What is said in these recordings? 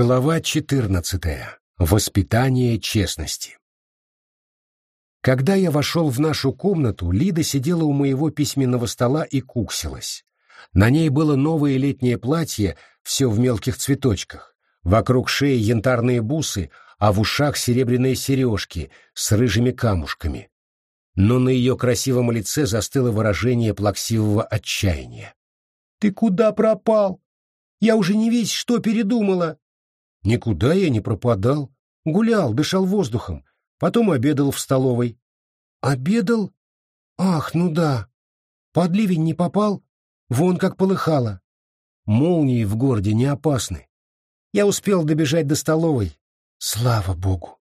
Глава 14. Воспитание честности. Когда я вошел в нашу комнату, Лида сидела у моего письменного стола и куксилась. На ней было новое летнее платье, все в мелких цветочках. Вокруг шеи янтарные бусы, а в ушах серебряные сережки с рыжими камушками. Но на ее красивом лице застыло выражение плаксивого отчаяния. «Ты куда пропал? Я уже не весь что передумала!» Никуда я не пропадал. Гулял, дышал воздухом. Потом обедал в столовой. Обедал? Ах, ну да. Под ливень не попал? Вон как полыхало. Молнии в городе не опасны. Я успел добежать до столовой. Слава богу.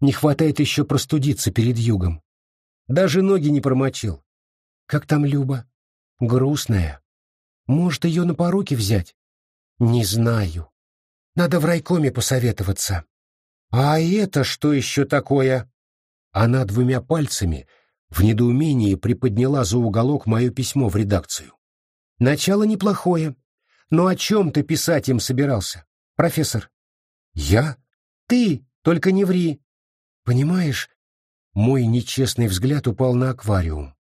Не хватает еще простудиться перед югом. Даже ноги не промочил. Как там Люба? Грустная. Может, ее на поруки взять? Не знаю. Надо в райкоме посоветоваться. А это что еще такое? Она двумя пальцами в недоумении приподняла за уголок мое письмо в редакцию. Начало неплохое. Но о чем ты писать им собирался, профессор? Я? Ты, только не ври. Понимаешь, мой нечестный взгляд упал на аквариум.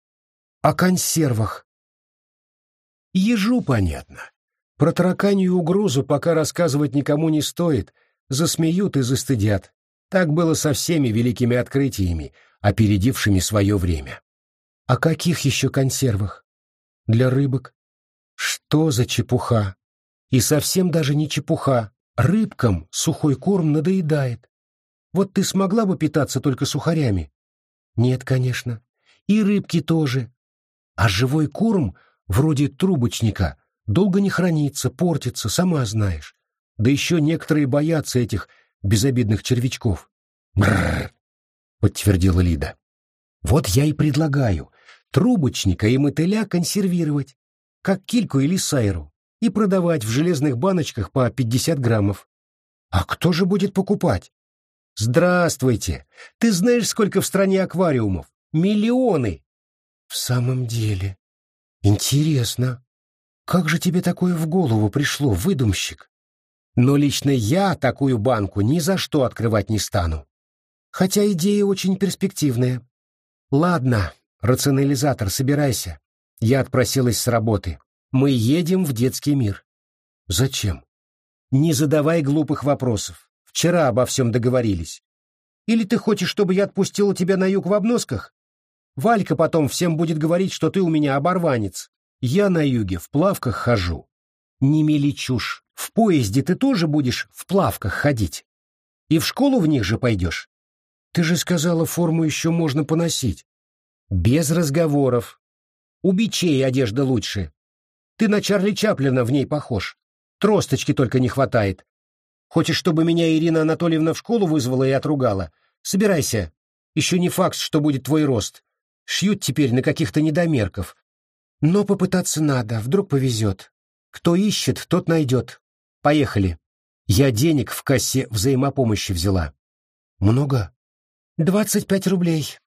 О консервах. Ежу понятно. Про тараканью угрозу пока рассказывать никому не стоит, засмеют и застыдят. Так было со всеми великими открытиями, опередившими свое время. О каких еще консервах? Для рыбок? Что за чепуха? И совсем даже не чепуха. Рыбкам сухой корм надоедает. Вот ты смогла бы питаться только сухарями? Нет, конечно. И рыбки тоже. А живой корм, вроде трубочника, долго не хранится, портится, сама знаешь. Да еще некоторые боятся этих безобидных червячков. Бррр, подтвердила Лида. Вот я и предлагаю трубочника и мотыля консервировать, как кильку или сайру, и продавать в железных баночках по 50 граммов. А кто же будет покупать? Здравствуйте! Ты знаешь, сколько в стране аквариумов? Миллионы! В самом деле. Интересно. Как же тебе такое в голову пришло, выдумщик? Но лично я такую банку ни за что открывать не стану. Хотя идея очень перспективная. Ладно, рационализатор, собирайся. Я отпросилась с работы. Мы едем в детский мир. Зачем? Не задавай глупых вопросов. Вчера обо всем договорились. Или ты хочешь, чтобы я отпустила тебя на юг в обносках? Валька потом всем будет говорить, что ты у меня оборванец. Я на юге в плавках хожу. Не мели. В поезде ты тоже будешь в плавках ходить. И в школу в них же пойдешь. Ты же сказала, форму еще можно поносить. Без разговоров. У бичей одежда лучше. Ты на Чарли Чаплина в ней похож. Тросточки только не хватает. Хочешь, чтобы меня Ирина Анатольевна в школу вызвала и отругала? Собирайся. Еще не факт, что будет твой рост. Шьют теперь на каких-то недомерков, но попытаться надо, вдруг повезет. Кто ищет, тот найдет. Поехали. Я денег в кассе взаимопомощи взяла. Много? Двадцать пять рублей.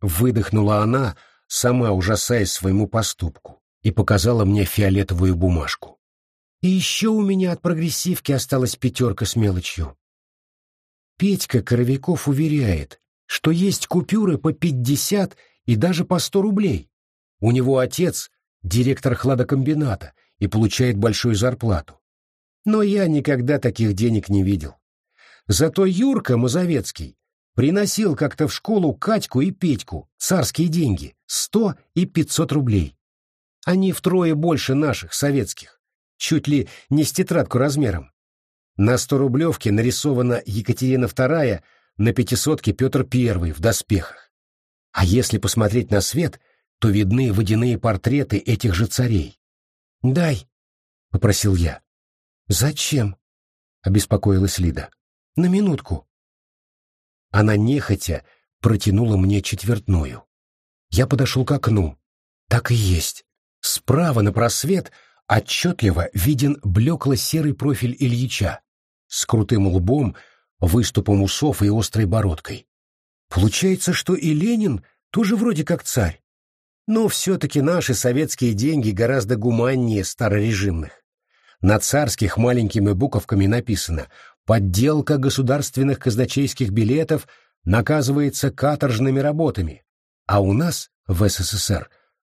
Выдохнула она, сама ужасаясь своему поступку, и показала мне фиолетовую бумажку. И еще у меня от прогрессивки осталась пятерка с мелочью. Петька Коровиков уверяет, что есть купюры по пятьдесят и даже по сто рублей. У него отец директор хладокомбината и получает большую зарплату. Но я никогда таких денег не видел. Зато Юрка Мазовецкий приносил как-то в школу Катьку и Петьку царские деньги, сто и пятьсот рублей. Они втрое больше наших, советских, чуть ли не с тетрадку размером. На сто рублевке нарисована Екатерина II, на пятисотке Петр I в доспехах. А если посмотреть на свет, то видны водяные портреты этих же царей. «Дай», — попросил я. «Зачем?» — обеспокоилась Лида. «На минутку». Она нехотя протянула мне четвертную. Я подошел к окну. Так и есть. Справа на просвет отчетливо виден блекло-серый профиль Ильича с крутым лбом, выступом усов и острой бородкой. Получается, что и Ленин тоже вроде как царь. Но все-таки наши советские деньги гораздо гуманнее старорежимных. На царских маленькими буковками написано Подделка государственных казначейских билетов наказывается каторжными работами, а у нас, в СССР,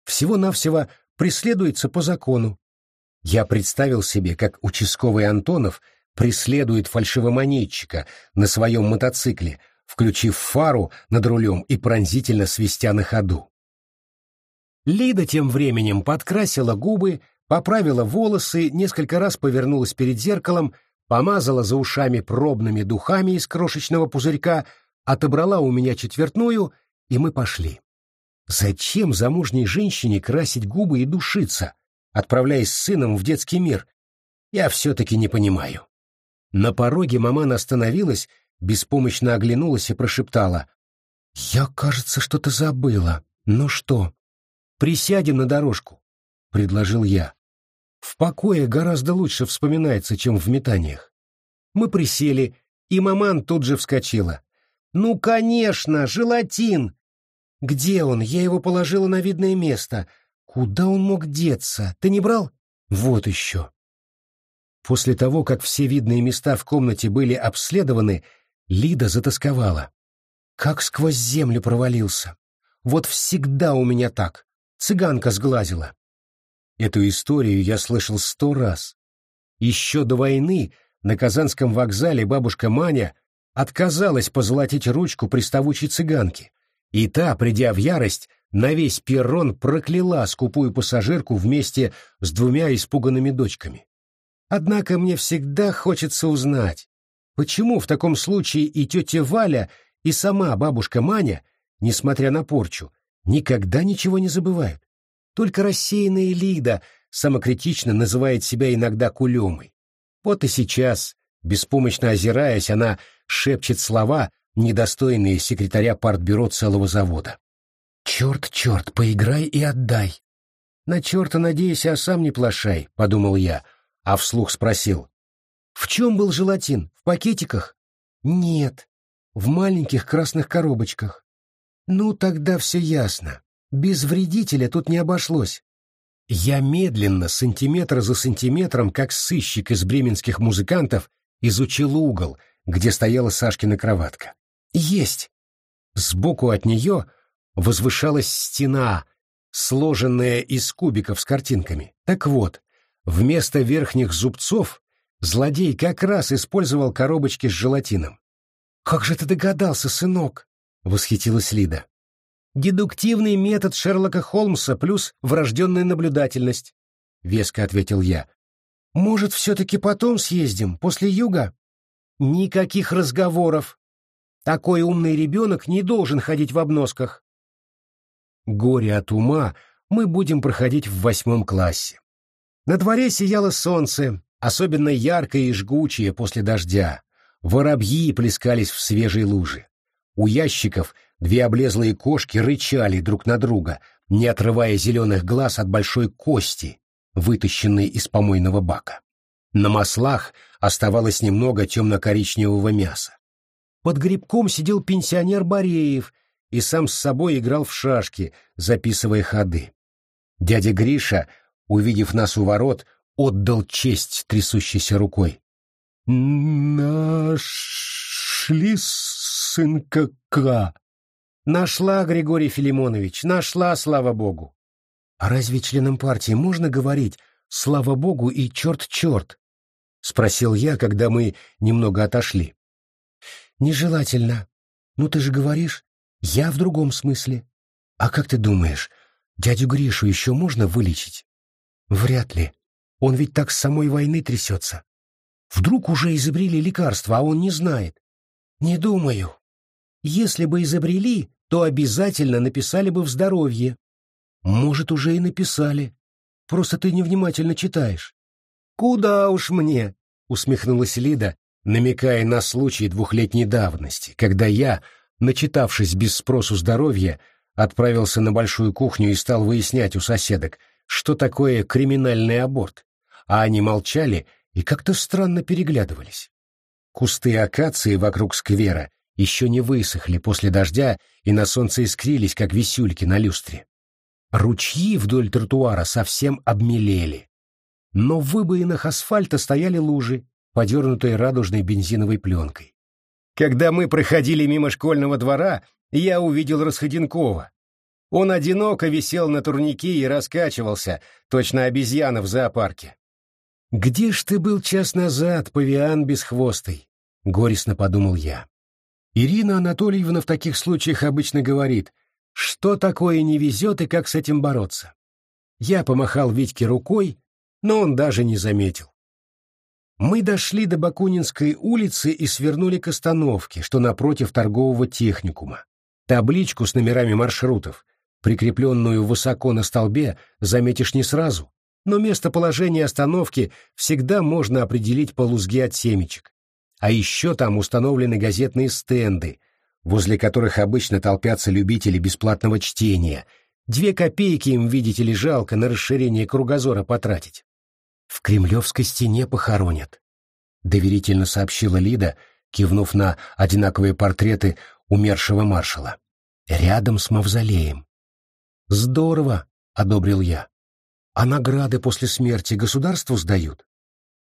всего-навсего преследуется по закону. Я представил себе, как участковый Антонов преследует фальшивомонетчика на своем мотоцикле, включив фару над рулем и пронзительно свистя на ходу. Лида тем временем подкрасила губы, поправила волосы, несколько раз повернулась перед зеркалом, помазала за ушами пробными духами из крошечного пузырька, отобрала у меня четвертную, и мы пошли. Зачем замужней женщине красить губы и душиться, отправляясь с сыном в детский мир? Я все-таки не понимаю. На пороге маман остановилась, беспомощно оглянулась и прошептала. «Я, кажется, что-то забыла. Ну что?» «Присядем на дорожку», — предложил я. «В покое гораздо лучше вспоминается, чем в метаниях». Мы присели, и маман тут же вскочила. «Ну, конечно, желатин! Где он? Я его положила на видное место. Куда он мог деться? Ты не брал? Вот еще. После того, как все видные места в комнате были обследованы, Лида затасковала. Как сквозь землю провалился. Вот всегда у меня так. Цыганка сглазила. Эту историю я слышал сто раз. Еще до войны на Казанском вокзале бабушка Маня отказалась позолотить ручку приставучей цыганки, и та, придя в ярость, на весь перрон прокляла скупую пассажирку вместе с двумя испуганными дочками. Однако мне всегда хочется узнать, почему в таком случае и тетя Валя, и сама бабушка Маня, несмотря на порчу, никогда ничего не забывают. Только рассеянная Лида самокритично называет себя иногда кулемой. Вот и сейчас, беспомощно озираясь, она шепчет слова, недостойные секретаря партбюро целого завода. «Черт, черт, поиграй и отдай!» «На черта надейся, а сам не плашай», — подумал я, а вслух спросил. «В чем был желатин? В пакетиках?» «Нет, в маленьких красных коробочках». «Ну, тогда все ясно. Без вредителя тут не обошлось». Я медленно, сантиметр за сантиметром, как сыщик из бременских музыкантов, изучил угол, где стояла Сашкина кроватка. Есть. Сбоку от нее возвышалась стена, сложенная из кубиков с картинками. Так вот, вместо верхних зубцов злодей как раз использовал коробочки с желатином. «Как же ты догадался, сынок?» — восхитилась Лида. «Дедуктивный метод Шерлока Холмса плюс врожденная наблюдательность», — веско ответил я. «Может, все-таки потом съездим, после юга?» «Никаких разговоров», такой умный ребенок не должен ходить в обносках. Горе от ума мы будем проходить в восьмом классе. На дворе сияло солнце, особенно яркое и жгучее после дождя. Воробьи плескались в свежей луже. У ящиков две облезлые кошки рычали друг на друга, не отрывая зеленых глаз от большой кости, вытащенной из помойного бака. На маслах оставалось немного темно-коричневого мяса. Под грибком сидел пенсионер Бореев и сам с собой играл в шашки, записывая ходы. Дядя Гриша, увидев нас у ворот, отдал честь трясущейся рукой. «Нашли сынка К?» «Нашла, Григорий Филимонович, нашла, слава богу!» «А разве членам партии можно говорить «слава богу» и «черт-черт»?» — спросил я, когда мы немного отошли. Нежелательно. Ну ты же говоришь, я в другом смысле. А как ты думаешь, дядю Гришу еще можно вылечить? Вряд ли. Он ведь так с самой войны трясется. Вдруг уже изобрели лекарство, а он не знает. Не думаю. Если бы изобрели, то обязательно написали бы в здоровье. Может, уже и написали. Просто ты невнимательно читаешь. Куда уж мне, усмехнулась Лида, намекая на случай двухлетней давности, когда я, начитавшись без спросу здоровья, отправился на большую кухню и стал выяснять у соседок, что такое криминальный аборт, а они молчали и как-то странно переглядывались. Кусты акации вокруг сквера еще не высохли после дождя и на солнце искрились, как висюльки на люстре. Ручьи вдоль тротуара совсем обмелели. Но в выбоинах асфальта стояли лужи, подернутой радужной бензиновой пленкой. Когда мы проходили мимо школьного двора, я увидел Расходенкова. Он одиноко висел на турнике и раскачивался, точно обезьяна в зоопарке. «Где ж ты был час назад, павиан бесхвостый?» — горестно подумал я. Ирина Анатольевна в таких случаях обычно говорит, что такое не везет и как с этим бороться. Я помахал Витьке рукой, но он даже не заметил. Мы дошли до Бакунинской улицы и свернули к остановке, что напротив торгового техникума. Табличку с номерами маршрутов, прикрепленную высоко на столбе, заметишь не сразу, но местоположение остановки всегда можно определить по лузге от семечек. А еще там установлены газетные стенды, возле которых обычно толпятся любители бесплатного чтения. Две копейки им, видите ли, жалко на расширение кругозора потратить. В Кремлевской стене похоронят, — доверительно сообщила Лида, кивнув на одинаковые портреты умершего маршала. Рядом с мавзолеем. Здорово, — одобрил я. А награды после смерти государству сдают?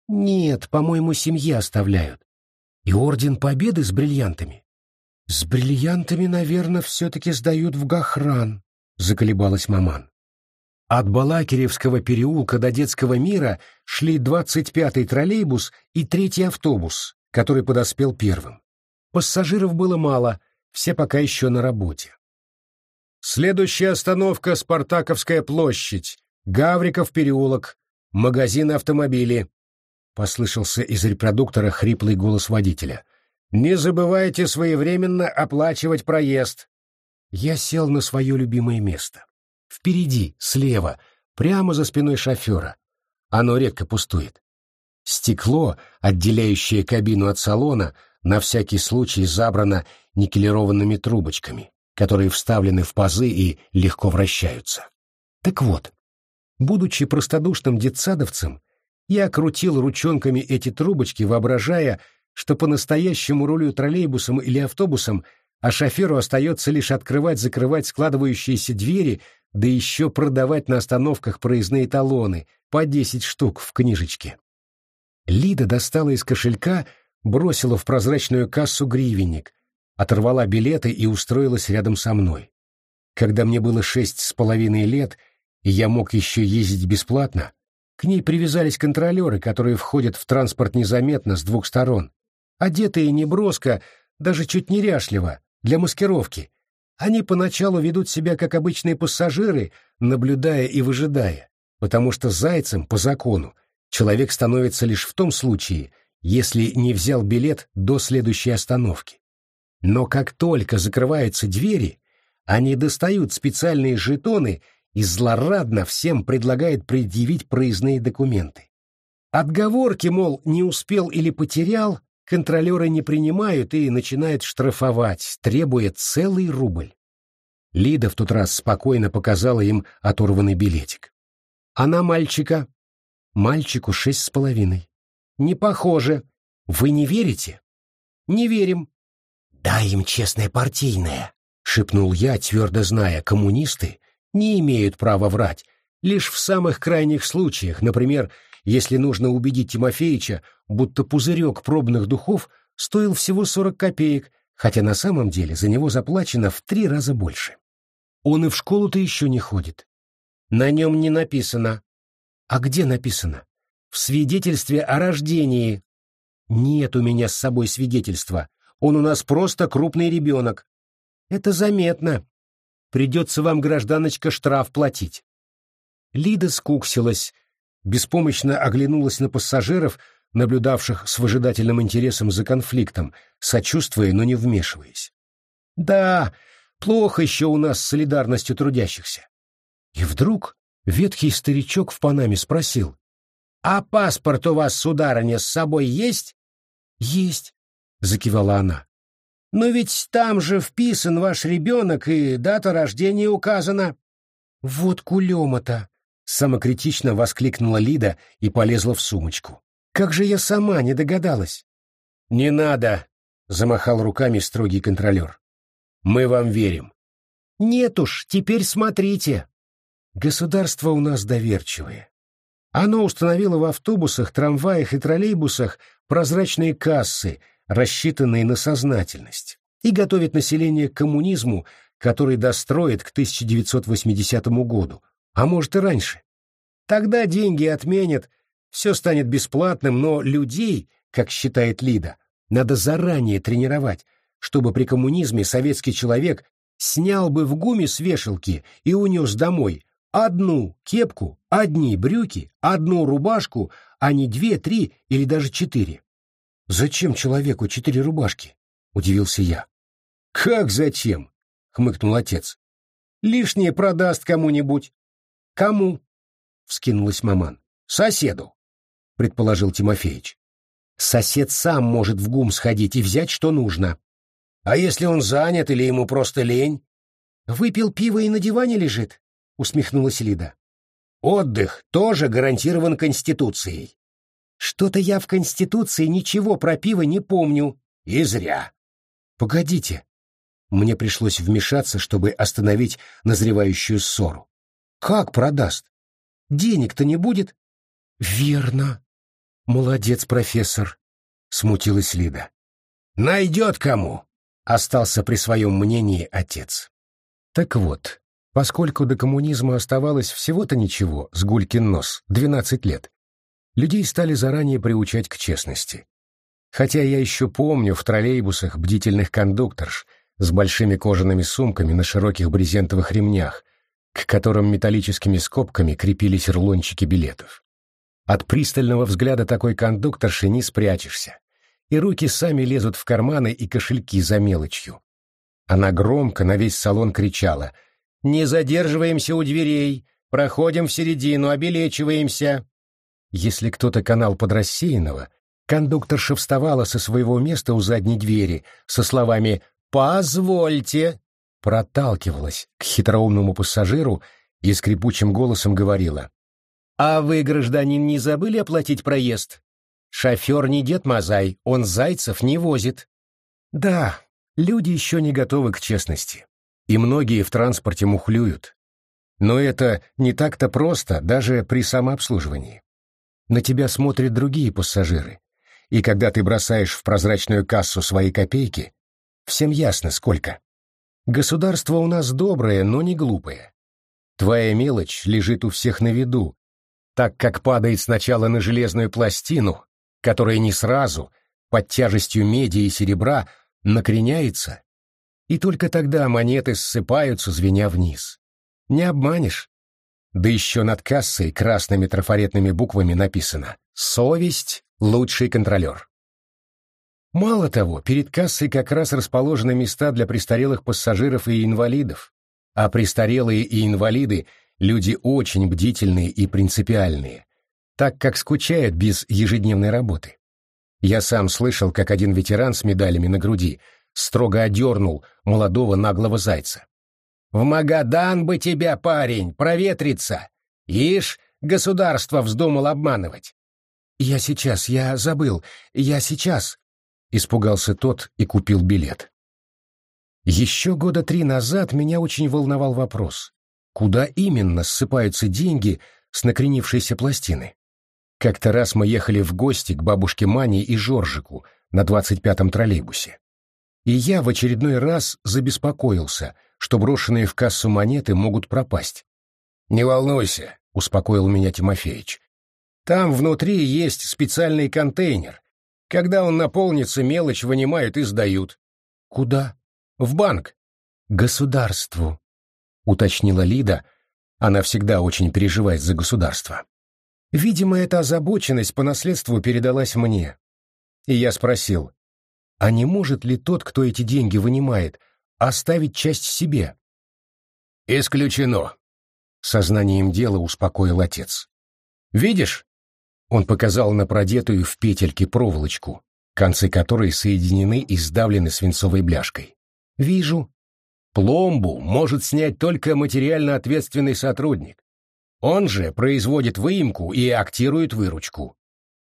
Нет, по-моему, семье оставляют. И орден победы с бриллиантами? С бриллиантами, наверное, все-таки сдают в Гахран, заколебалась маман. От Балакиревского переулка до детского мира шли 25-й троллейбус и третий автобус, который подоспел первым. Пассажиров было мало, все пока еще на работе. Следующая остановка — Спартаковская площадь, Гавриков переулок, магазин автомобили. Послышался из репродуктора хриплый голос водителя. Не забывайте своевременно оплачивать проезд. Я сел на свое любимое место. Впереди, слева, прямо за спиной шофера. Оно редко пустует. Стекло, отделяющее кабину от салона, на всякий случай забрано никелированными трубочками, которые вставлены в пазы и легко вращаются. Так вот, Будучи простодушным детсадовцем, я крутил ручонками эти трубочки, воображая, что по-настоящему рулю троллейбусом или автобусом, а шоферу остается лишь открывать-закрывать складывающиеся двери, да еще продавать на остановках проездные талоны, по десять штук в книжечке. Лида достала из кошелька, бросила в прозрачную кассу гривенник, оторвала билеты и устроилась рядом со мной. Когда мне было шесть с половиной лет — и я мог еще ездить бесплатно, к ней привязались контролеры, которые входят в транспорт незаметно с двух сторон, одетые неброско, даже чуть неряшливо, для маскировки. Они поначалу ведут себя как обычные пассажиры, наблюдая и выжидая, потому что зайцем, по закону, человек становится лишь в том случае, если не взял билет до следующей остановки. Но как только закрываются двери, они достают специальные жетоны и злорадно всем предлагает предъявить проездные документы. Отговорки, мол, не успел или потерял, контролеры не принимают и начинают штрафовать, требуя целый рубль. Лида в тот раз спокойно показала им оторванный билетик. Она мальчика. Мальчику шесть с половиной. Не похоже. Вы не верите? Не верим. Дай им честное партийное, шепнул я, твердо зная, коммунисты не имеют права врать, лишь в самых крайних случаях, например, если нужно убедить Тимофеича, будто пузырек пробных духов стоил всего 40 копеек, хотя на самом деле за него заплачено в три раза больше. Он и в школу-то еще не ходит. На нем не написано. А где написано? В свидетельстве о рождении. Нет у меня с собой свидетельства. Он у нас просто крупный ребенок. Это заметно, Придется вам, гражданочка, штраф платить. Лида скуксилась, беспомощно оглянулась на пассажиров, наблюдавших с выжидательным интересом за конфликтом, сочувствуя, но не вмешиваясь. «Да, плохо еще у нас с солидарностью трудящихся». И вдруг ветхий старичок в Панаме спросил, «А паспорт у вас, сударыня, с собой есть?» «Есть», — закивала она. Но ведь там же вписан ваш ребенок, и дата рождения указана. Вот кулема-то! Самокритично воскликнула Лида и полезла в сумочку. Как же я сама не догадалась? Не надо, замахал руками строгий контролер. Мы вам верим. Нет уж, теперь смотрите. Государство у нас доверчивое. Оно установило в автобусах, трамваях и троллейбусах прозрачные кассы, рассчитанные на сознательность, и готовит население к коммунизму, который достроит к 1980 году, а может и раньше. Тогда деньги отменят, все станет бесплатным, но людей, как считает Лида, надо заранее тренировать, чтобы при коммунизме советский человек снял бы в гуме с вешалки и унес домой одну кепку, одни брюки, одну рубашку, а не две, три или даже четыре. «Зачем человеку четыре рубашки?» — удивился я. «Как зачем?» — хмыкнул отец. «Лишнее продаст кому-нибудь». «Кому?» — вскинулась маман. «Соседу», — предположил Тимофеич. «Сосед сам может в ГУМ сходить и взять, что нужно». «А если он занят или ему просто лень?» «Выпил пиво и на диване лежит», — усмехнулась Лида. «Отдых тоже гарантирован Конституцией». «Что-то я в Конституции ничего про пиво не помню». «И зря». «Погодите». Мне пришлось вмешаться, чтобы остановить назревающую ссору. «Как продаст? Денег-то не будет?» «Верно. Молодец, профессор», — смутилась Лида. «Найдет кому», — остался при своем мнении отец. Так вот, поскольку до коммунизма оставалось всего-то ничего, с гулькин нос, двенадцать лет, людей стали заранее приучать к честности. Хотя я еще помню в троллейбусах бдительных кондукторш с большими кожаными сумками на широких брезентовых ремнях, к которым металлическими скобками крепились рулончики билетов. От пристального взгляда такой кондукторши не спрячешься, и руки сами лезут в карманы и кошельки за мелочью. Она громко на весь салон кричала «Не задерживаемся у дверей, проходим в середину, обелечиваемся». Если кто-то канал под рассеянного, кондукторша вставала со своего места у задней двери со словами «Позвольте», проталкивалась к хитроумному пассажиру и скрипучим голосом говорила «А вы, гражданин, не забыли оплатить проезд? Шофер не Дед Мазай, он зайцев не возит». Да, люди еще не готовы к честности, и многие в транспорте мухлюют. Но это не так-то просто даже при самообслуживании. На тебя смотрят другие пассажиры, и когда ты бросаешь в прозрачную кассу свои копейки, всем ясно сколько. Государство у нас доброе, но не глупое. Твоя мелочь лежит у всех на виду, так как падает сначала на железную пластину, которая не сразу, под тяжестью меди и серебра, накреняется, и только тогда монеты ссыпаются, звеня вниз. Не обманешь. Да еще над кассой красными трафаретными буквами написано «Совесть — лучший контролер». Мало того, перед кассой как раз расположены места для престарелых пассажиров и инвалидов, а престарелые и инвалиды — люди очень бдительные и принципиальные, так как скучают без ежедневной работы. Я сам слышал, как один ветеран с медалями на груди строго одернул молодого наглого зайца. «В Магадан бы тебя, парень, проветриться! Ишь, государство вздумал обманывать!» «Я сейчас, я забыл, я сейчас!» Испугался тот и купил билет. Еще года три назад меня очень волновал вопрос, куда именно ссыпаются деньги с накренившейся пластины. Как-то раз мы ехали в гости к бабушке Мане и Жоржику на двадцать пятом троллейбусе. И я в очередной раз забеспокоился, что брошенные в кассу монеты могут пропасть. «Не волнуйся», — успокоил меня Тимофеич. «Там внутри есть специальный контейнер, когда он наполнится, мелочь вынимают и сдают. Куда? В банк. Государству, уточнила Лида. Она всегда очень переживает за государство. Видимо, эта озабоченность по наследству передалась мне. И я спросил, а не может ли тот, кто эти деньги вынимает, оставить часть себе? «Исключено», — сознанием дела успокоил отец. «Видишь, он показал на продетую в петельке проволочку, концы которой соединены и сдавлены свинцовой бляшкой. «Вижу. Пломбу может снять только материально ответственный сотрудник. Он же производит выемку и актирует выручку.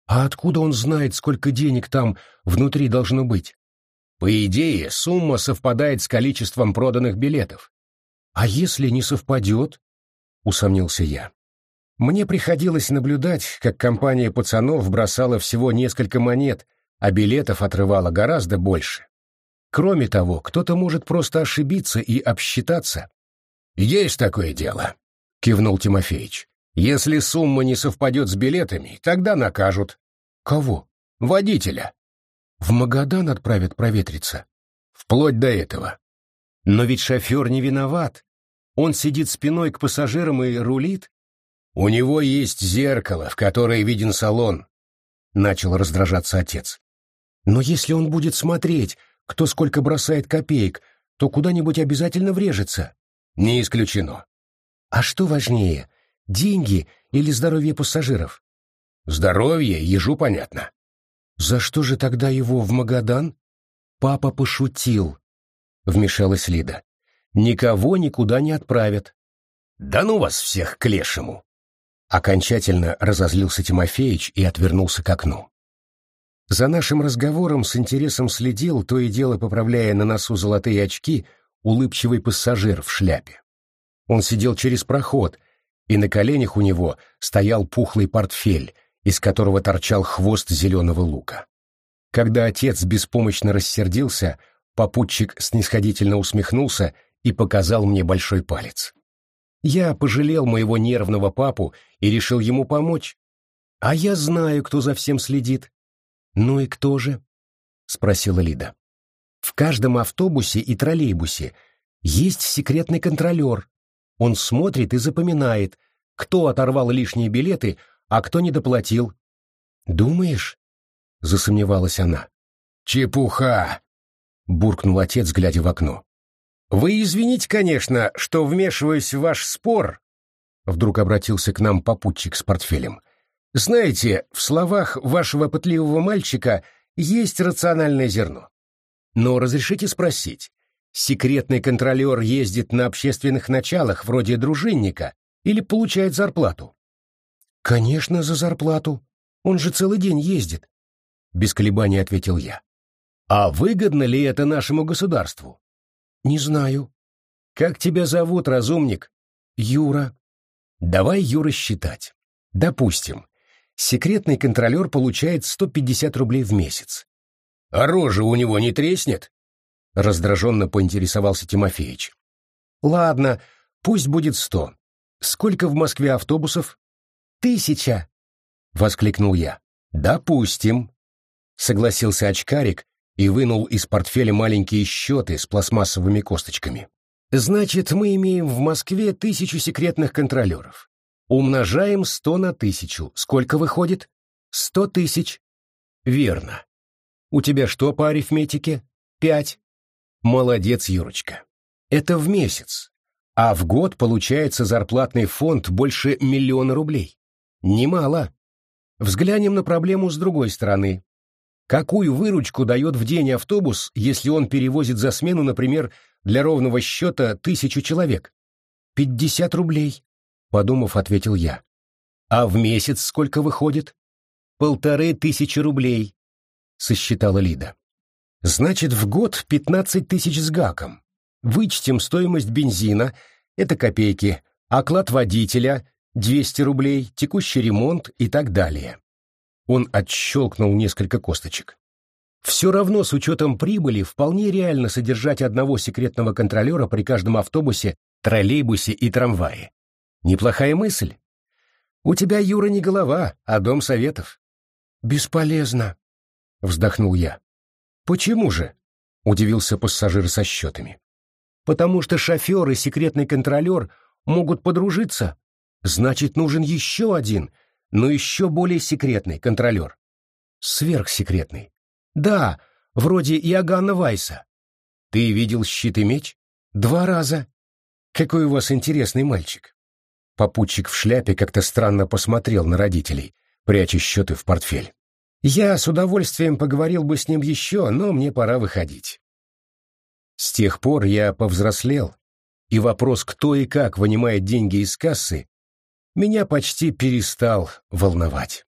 А откуда он знает, сколько денег там внутри должно быть? По идее, сумма совпадает с количеством проданных билетов. А если не совпадет? Усомнился я. Мне приходилось наблюдать, как компания пацанов бросала всего несколько монет, а билетов отрывала гораздо больше. Кроме того, кто-то может просто ошибиться и обсчитаться. «Есть такое дело», — кивнул Тимофеич. «Если сумма не совпадет с билетами, тогда накажут». «Кого?» «Водителя». «В Магадан отправят проветриться». «Вплоть до этого». «Но ведь шофер не виноват. Он сидит спиной к пассажирам и рулит. «У него есть зеркало, в которое виден салон», — начал раздражаться отец. «Но если он будет смотреть, кто сколько бросает копеек, то куда-нибудь обязательно врежется». «Не исключено». «А что важнее, деньги или здоровье пассажиров?» «Здоровье, ежу понятно». «За что же тогда его в Магадан?» «Папа пошутил», — вмешалась Лида. «Никого никуда не отправят». «Да ну вас всех к лешему!» Окончательно разозлился Тимофеич и отвернулся к окну. За нашим разговором с интересом следил, то и дело поправляя на носу золотые очки, улыбчивый пассажир в шляпе. Он сидел через проход, и на коленях у него стоял пухлый портфель, из которого торчал хвост зеленого лука. Когда отец беспомощно рассердился, попутчик снисходительно усмехнулся и показал мне большой палец. Я пожалел моего нервного папу и решил ему помочь. А я знаю, кто за всем следит. Ну и кто же? Спросила Лида. В каждом автобусе и троллейбусе есть секретный контролер. Он смотрит и запоминает, кто оторвал лишние билеты, а кто не доплатил. «Думаешь?» — засомневалась она. «Чепуха!» — буркнул отец, глядя в окно. «Вы извините, конечно, что вмешиваюсь в ваш спор», — вдруг обратился к нам попутчик с портфелем. «Знаете, в словах вашего пытливого мальчика есть рациональное зерно. Но разрешите спросить, секретный контролер ездит на общественных началах вроде дружинника или получает зарплату?» «Конечно, за зарплату. Он же целый день ездит», — без колебаний ответил я. «А выгодно ли это нашему государству?» «Не знаю». «Как тебя зовут, разумник?» «Юра». «Давай Юра считать. Допустим, секретный контролер получает 150 рублей в месяц». «А рожа у него не треснет?» Раздраженно поинтересовался Тимофеич. «Ладно, пусть будет сто. Сколько в Москве автобусов?» «Тысяча!» — воскликнул я. «Допустим», — согласился очкарик и вынул из портфеля маленькие счеты с пластмассовыми косточками. «Значит, мы имеем в Москве тысячу секретных контролеров. Умножаем сто на тысячу. Сколько выходит? Сто тысяч. Верно. У тебя что по арифметике? Пять. Молодец, Юрочка. Это в месяц. А в год получается зарплатный фонд больше миллиона рублей. Немало. Взглянем на проблему с другой стороны. Какую выручку дает в день автобус, если он перевозит за смену, например, для ровного счета тысячу человек? Пятьдесят рублей, подумав, ответил я. А в месяц сколько выходит? Полторы тысячи рублей, сосчитала Лида. Значит, в год пятнадцать тысяч с гаком. Вычтем стоимость бензина, это копейки, оклад водителя, двести рублей, текущий ремонт и так далее. Он отщелкнул несколько косточек. Все равно с учетом прибыли вполне реально содержать одного секретного контролера при каждом автобусе, троллейбусе и трамвае. Неплохая мысль. У тебя, Юра, не голова, а дом советов. Бесполезно, вздохнул я. Почему же? Удивился пассажир со счетами. Потому что шофер и секретный контролер могут подружиться. Значит, нужен еще один — но еще более секретный контролер. Сверхсекретный. Да, вроде Иоганна Вайса. Ты видел щит и меч? Два раза. Какой у вас интересный мальчик. Попутчик в шляпе как-то странно посмотрел на родителей, пряча счеты в портфель. Я с удовольствием поговорил бы с ним еще, но мне пора выходить. С тех пор я повзрослел, и вопрос, кто и как вынимает деньги из кассы, меня почти перестал волновать.